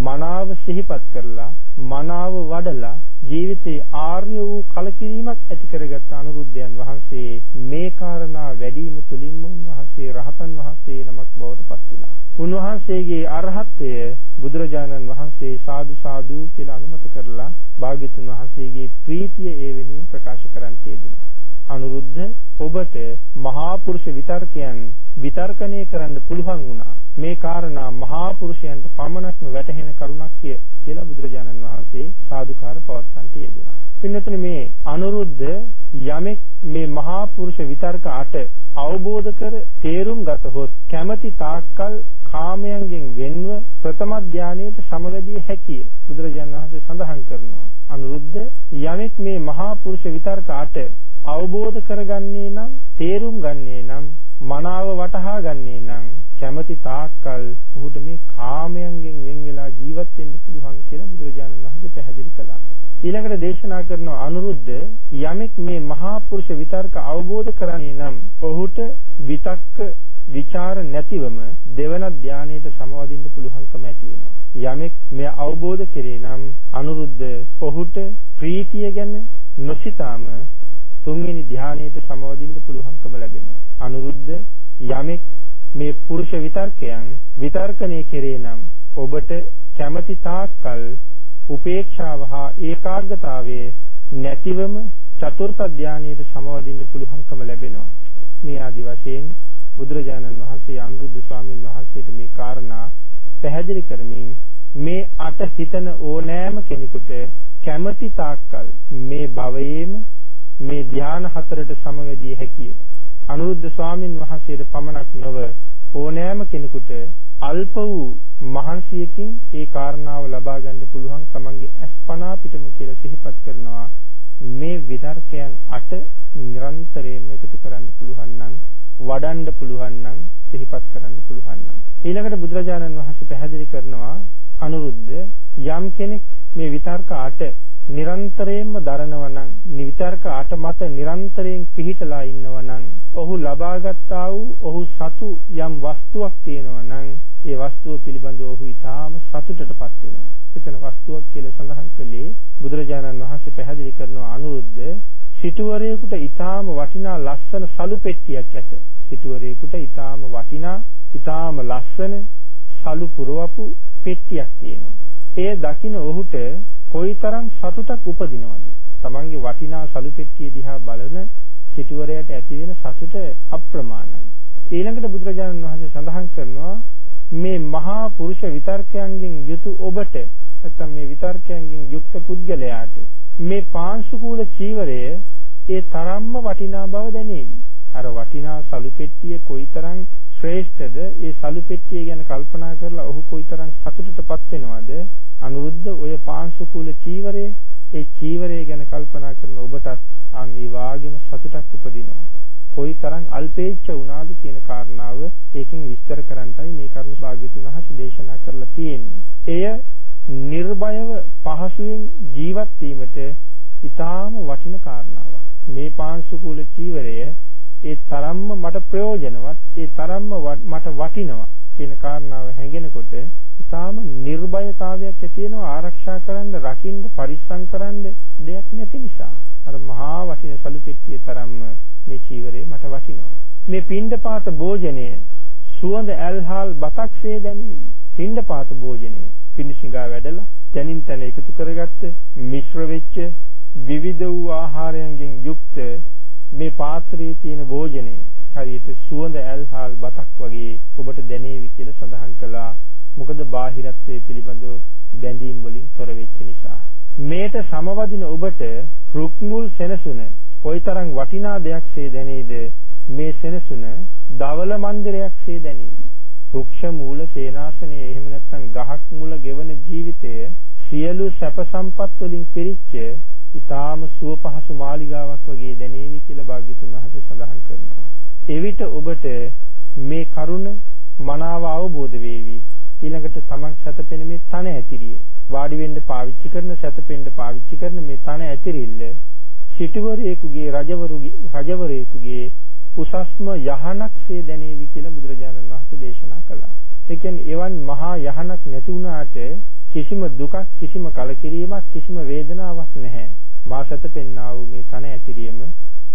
මනාව සිහිපත් කරලා මනාව වඩලා ජීවිතේ ආර්ය වූ කලකිරීමක් ඇති කරගත් අනුරුද්ධයන් වහන්සේ මේ කාරණා වැඩිම තුලින්ම උන්වහන්සේ රහතන් වහන්සේ නමක් බවට පත් වුණා. උන්වහන්සේගේ අරහත්ත්වය බුදුරජාණන් වහන්සේ සාදු සාදු කියලා අනුමත කරලා භාග්‍යතුන් වහන්සේගේ ප්‍රීතිය ඒ වෙනුවෙන් ප්‍රකාශ කරන්න තියදුනා. අනුරුද්ධ ඔබට මහා පුරුෂ විතර්කයන් විතර්කණය කරන්න පුළුවන් වුණා. මේ කාරණා මහා පුරුෂයන්ට පමණක්ම වැටහෙන කරුණක් කියලා බුදුරජාණන් වහන්සේ සාදුකාර පවත්තන්ට යෙදුණා. පින්නතන මේ අනුරුද්ධ යමෙක් මේ මහා පුරුෂ විතර්ක අට අවබෝධ කර තේරුම් ගතහොත් කැමැති තාක්කල් කාමයන්ගෙන් වෙන්ව ප්‍රථම ධානයේට සමවැදිය හැකිය. බුදුරජාණන් වහන්සේ සඳහන් කරනවා. අනුරුද්ධ යමෙක් මේ මහා පුරුෂ විතර්ක අට අවබෝධ කරගන්නේ නම් තේරුම් ගන්නේ නම් මනාව වටහා ගන්නේ නම් කැමැති තාක්කල් ඔහුට මේ කාමයන්ගෙන් වෙන් වෙලා ජීවත් වෙන්න පුළුවන් කියලා බුදුරජාණන් වහන්සේ පැහැදිලි කළා. ඊළඟට දේශනා කරන අනුරුද්ධ යමෙක් මේ මහා පුරුෂ විතර්ක අවබෝධ කරන්නේ නම් ඔහුට විතක්ක විචාර නැතිවම දෙවන ධානයට සමවදින්න පුළුවන්කම ඇති වෙනවා. යමෙක් මෙය අවබෝධ කරේ නම් අනුරුද්ධ ඔහුට ප්‍රීතිය ගැන නොසිතාම තුන්වෙනි ධානයට සමවදින්න පුළුවන්කම ලැබෙනවා. අනුරුද්ධ යමෙක් මේ පුරුෂ විතර්කයන් විතර්කණය කෙරේ නම් ඔබට කැමැති තාක්කල් උපේක්ෂාව හා ඒකාග්‍රතාවයේ නැතිවම චතුර්ථ ධානයට සමවදින්න පුළුවන්කම ලැබෙනවා. මේ ආදි වශයෙන් බුදුරජාණන් වහන්සේ අනුරුද්ධ ස්වාමීන් වහන්සේට මේ කාරණා පැහැදිලි කරමින් මේ අට හිතන ඕනෑම කෙනෙකුට කැමැති තාක්කල් මේ භවයේම මේ ධ්‍යාන හතරට සමවැදිය හැකිය. අනුරුද්ධ ස්වාමීන් වහන්සේට පමණක් නොව ඕනෑම කෙනෙකුට අල්ප වූ මහන්සියකින් ඒ කාරණාව ලබා ගන්න පුළුවන් තමන්ගේ අස්පනා පිටම කියලා සිහිපත් කරනවා මේ විතර්කයන් අට නිරන්තරයෙන්ම එකතු කරන්න පුළුවන් නම් වඩන්න පුළුවන් නම් සිහිපත් කරන්න පුළුවන් නම් ඊළඟට බුදුරජාණන් වහන්සේ පැහැදිලි කරනවා අනුරුද්ධ යම් කෙනෙක් මේ විතර්ක අට නිරන්තරයෙන්ම දරනවා නම් විතර්ක අට මත නිරන්තරයෙන් පිහිටලා ඉන්නවා නම් ඔහු ලබාගත්තා වූ ඔහු සතු යම් වස්තුවක් තියෙනවා නම් ඒ වස්තුව පිළිබඳව ඔහු ඊටාම සතුටටපත් වෙනවා. එතන වස්තුවක් කියලා සඳහන් කළේ බුදුරජාණන් වහන්සේ පැහැදිලි කරනවා අනුරුද්ධ සිටුවරයෙකුට ඊටාම වටිනා ලස්සන සලු පෙට්ටියක් ඇත. සිටුවරයෙකුට ඊටාම වටිනා ඊටාම ලස්සන සලු පුරවපු පෙට්ටියක් තියෙනවා. ඒ දකින ඔහුට කොයිතරම් සතුටක් උපදිනවද? Tamange වටිනා සලු පෙට්ටිය දිහා බලන සිටුවරයට ඇති වෙන සතුට අප්‍රමාණයි. ඊළඟට බුදුරජාණන් වහන්සේ සඳහන් කරනවා මේ මහා පුරුෂ විතර්කයන්ගෙන් යුතු ඔබට නැත්නම් මේ විතර්කයන්ගෙන් යුක්ත පුද්ගලයාට මේ පාංශුකූල චීවරය ඒ තරම්ම වටිනා බව දැනේවි. අර වටිනා සලු පෙට්ටිය කොයිතරම් ශ්‍රේෂ්ඨද ඒ සලු පෙට්ටිය ගැන කල්පනා කරලා ඔහු කොයිතරම් සතුටටපත් වෙනවද? අනුරුද්ධ ඔය පාංශුකූල චීවරය ඒ චීවරය ගැන කල්පනා කරන ඔබටත් අන් ඒ වාගේම සතුටක් උපදිනවා. කොයිතරම් අල්පේච්ඡ වුණාද කියන කාරණාව ඒකෙන් විස්තර කරන්නයි මේ කරුණ භාග්‍යතුන් වහන්සේ දේශනා කරලා තියෙන්නේ. එය නිර්භයව පහසුවෙන් ජීවත් වීමට ඊටාම වටින කාරණාවක්. මේ පාංශුකූල චීවරය ඒ තරම්ම මට ප්‍රයෝජනවත් ඒ තරම්ම මට වටිනවා කියන කාරණාව හැඟෙනකොට ඊටාම නිර්භයතාවයක් ඇති වෙනවා ආරක්ෂා කරන්න රකින්න පරිස්සම් කරන්න දෙයක් නැති නිසා. අර මහා වටින සලු පෙට්ටිය තරම්ම මේ චීවරය මට වටිනවා. මේ පින්ඩපාත භෝජනය සුවඳ ඇල්හාල් බතක්සේ දැනේවි පින්ඩපාත භෝජනය පිණිසිඟා වැඩලා තනින් තන එකතු කරගත්ත මිශ්‍ර වෙච්ච විවිධ වූ ආහාරයන්ගෙන් යුක්ත මේ පාත්‍රයේ තියෙන භෝජනය හරියට සුවඳ ඇල්හාල් බතක් වගේ ඔබට දැනේවි කියලා සඳහන් කළා. මොකද බාහිරත්වයේ පිළිබඳව බැඳීම් වලින් තොර වෙච්ච නිසා. මේට සමවදින ඔබට රුක්මුල් සෙනසුන කොයිතරම් වටිනා දෙයක්සේ දැනේද මේ සෙනසුන දවල මන්දිරයක්සේ දැනේවි. වෘක්ෂ මූල සේනාසනයේ එහෙම නැත්නම් ගහක් මුල ගෙවන ජීවිතය සියලු සැප සම්පත් වලින් පිරිච්ච ඊටාම සුව පහසු මාලිගාවක් වගේ දැනේවි කියලා භාග්‍යතුන් වහන්සේ සඳහන් කරනවා. එවිට ඔබට මේ කරුණ මනාව අවබෝධ වේවි. ඊළඟට තමන් සැතපෙන මේ තන ඇතිරිය වාඩි වෙන්න පාවිච්චි කරන සැතපෙන්න පාවිච්චි කරන මේ තන ඇතිරිල්ල සිටුවරයෙකුගේ රජවරුගේ රජවරයෙකුගේ උසස්ම යහනක්සේ දැනේවි කියලා බුදුරජාණන් වහන්සේ දේශනා කළා. ඒ කියන්නේ එවන් මහා යහනක් නැති වුණාට කිසිම දුකක් කිසිම කලකිරීමක් කිසිම වේදනාවක් නැහැ. මා සත පෙන්නා වූ මේ තන ඇතිරියම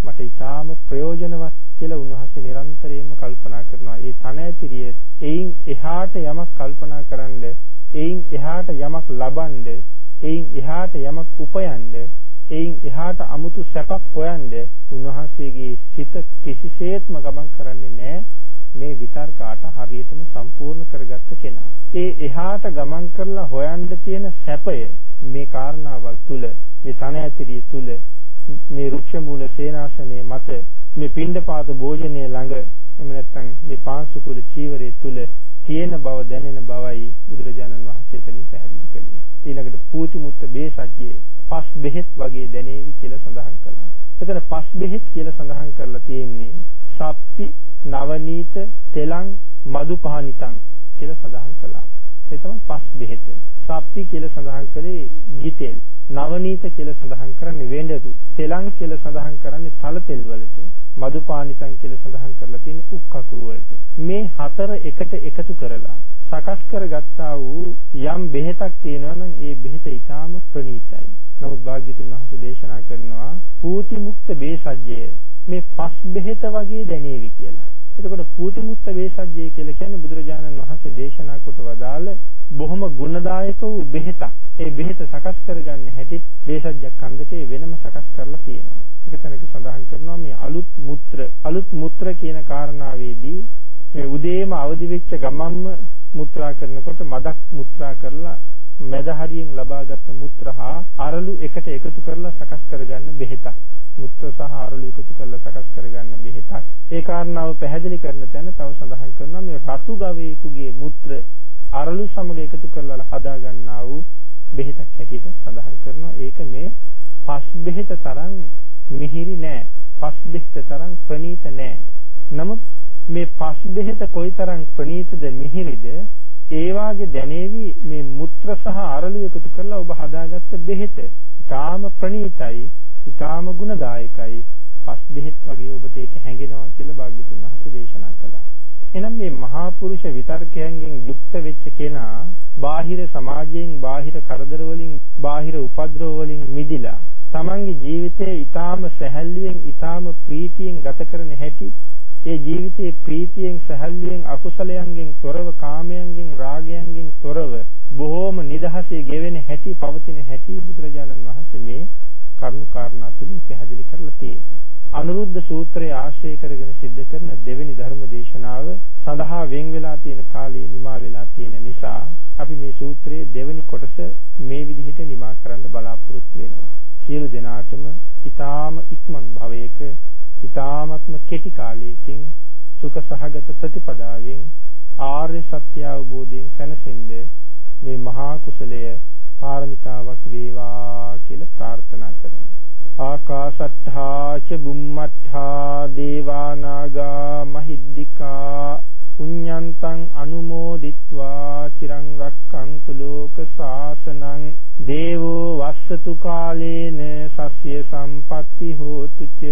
මට ඊටාම ප්‍රයෝජනවත් කියලා උන්වහන්සේ නිරන්තරයෙන්ම කල්පනා කරනවා. ඒ තන ඇතිරිය එයින් එහාට යමක් කල්පනා කරන්න, එයින් එහාට යමක් ලබන්න, එයින් එහාට යමක් උපයන්න, එයින් එහාට අමුතු සැපක් හොයන්න උන්වහන්සේගේ සිත කිසිසේත්ම ගමන් කරන්නේ නැහැ. මේ විතර්කාට හරියටම සම්පූර්ණ කරගත්ත කෙනා. ඒ එහාට ගමන් කරලා හොයන්න තියෙන සැපය මේ කාරණාවල් තුල මේ තන ඇතිරිය තුල මේ රුක්ෂ මූල සේනාසනයේ මත මේ පින්ඩපාත භෝජනයේ ළඟ එහෙම නැත්නම් මේ පාංශුකුල චීවරයේ තුල තියෙන බව දැනෙන බවයි බුදුරජාණන් වහන්සේ එතනින් පැහැදිලි කළේ. ඊළඟට පූති මුත්ත බේසජ්ජේ පස් බෙහෙත් වගේ දැනේවි කියලා සඳහන් කළා. එතන පස් බෙහෙත් කියලා සඳහන් කරලා තියෙන්නේ සප්පි නවනීත තෙලං මදුපානිතං කියලා සඳහන් කළා. ඒ තමයි පස් බෙහෙත. සප්පි කියලා සඳහන් කළේ ගිතෙල්. නවනීත කියලා සඳහන් කරන්නේ වෙඬරු. තෙලං කියලා සඳහන් කරන්නේ තල තෙල් වලට. මදුපානිතං කියලා සඳහන් කරලා තියෙන්නේ උක් කකුරු වලට. මේ හතර එකට එකතු කරලා සකස් කරගත්තා වූ යම් බෙහෙතක් තියෙනවා නම් ඒ බෙහෙත ඊටාම ප්‍රණීතයි. නමුත් භාග්‍යතුන් වහන්සේ දේශනා කරනවා පූති මුක්ත බේසජ්ජය මේ පස් බෙහෙත වගේ දැනේවි කියලා. එතකොට පූතිමුත්ත වේසජ්ජය කියලා කියන්නේ බුදුරජාණන් වහන්සේ දේශනා කොට වදාළ බොහොම ගුණදායක වූ බෙහෙතක්. ඒ බෙහෙත සකස් කරගන්න හැටි වේසජ්ජ කන්දකේ වෙනම සකස් කරලා තියෙනවා. ඒක තැනක සඳහන් කරනවා මේ අලුත් මුත්‍ර අලුත් මුත්‍ර කියන කාරණාවේදී මේ උදේම අවදි වෙච්ච ගමන්ම මුත්‍රා කරනකොට මදක් මුත්‍රා කරලා මැද හරියෙන් ලබාගත් මුත්‍ර හා අරලු එකට එකතු කරලා සකස් කරගන්න බෙහෙතක්. මුත්‍ර සහ අරලු එකතු කරලා සකස් කරගන්න බෙහෙතක්. ඒ කාරණාව පැහැදිලි කරන තැන තව සඳහන් කරනවා මේ රතු ගවයෙකුගේ මුත්‍ර අරලු සමග එකතු කරලා හදා ගන්නා වූ බෙහෙතක් හැටියට සඳහන් කරනවා. ඒක මේ පස් බෙහෙත තරම් මිහිරි නෑ. පස් බෙහෙත තරම් ප්‍රණීත නෑ. නමුත් මේ පස් බෙහෙත කොයිතරම් ප්‍රණීතද මිහිරිද ඒ වාගේ දැනේවි මේ මුත්‍ර සහ අරලු එකතු කරලා ඔබ හදාගත්ත බෙහෙත. ඊටාම ප්‍රණීතයි ඊටාම ගුණදායකයි පස් බෙහෙත් වගේ ඔබට ඒක හැඟෙනවා කියලා භාග්‍යතුන් වහන්සේ දේශනා කළා. එහෙනම් මේ මහා පුරුෂ විතර්කයන්ගෙන් යුක්ත වෙච්ච කෙනා බාහිර සමාජයෙන් බාහිර කරදර වලින් බාහිර උපද්‍රව වලින් මිදිලා තමන්ගේ ජීවිතය ඊටාම සැහැල්ලුවෙන් ඊටාම ප්‍රීතියෙන් ගත කරන හැටි ඒ ජීවිතයේ ප්‍රීතියෙන් සැහැල්ලුවෙන් අකුසලයන්ගෙන් තොරව කාමයන්ගෙන් රාගයන්ගෙන් තොරව බොහෝම නිදහසේ ගෙවෙන හැටි පවතින හැටි බුදුරජාණන් වහන්සේ මේ කරුණු කාරණා තුලින් පැහැදිලි කරලා තියෙනවා. අනුරුද්ධ සූත්‍රය ආශ්‍රය කරගෙන සිද්ධ කරන දෙවෙනි ධර්ම දේශනාව සඳහා වෙන් වෙලා තියෙන කාලය නිමා වෙලා තියෙන නිසා අපි මේ සූත්‍රයේ දෙවෙනි කොටස මේ විදිහට නිමා කරන්න බලාපොරොත්තු වෙනවා. සියලු දෙනාටම ඊ타ම ඉක්මන් භවයක ඊ타මත්ම කෙටි කාලයකින් සුඛ සහගත ප්‍රතිපදාවෙන් ආර්ය සත්‍ය අවබෝධයෙන් සැනසෙන්න මේ මහා කුසලය පාරමිතාවක් වේවා කියලා ප්‍රාර්ථනා කරමු. ආකාශත්තා ච බුම්මත්තා දේවා නාග මහිද්దికා පුඤ්ඤන්තං අනුමෝදිත්වා චිරං රක්ඛන්තු ලෝක සාසනං දේවෝ වස්සතු කාලේන සස්්‍ය සම්පatti හෝතු ච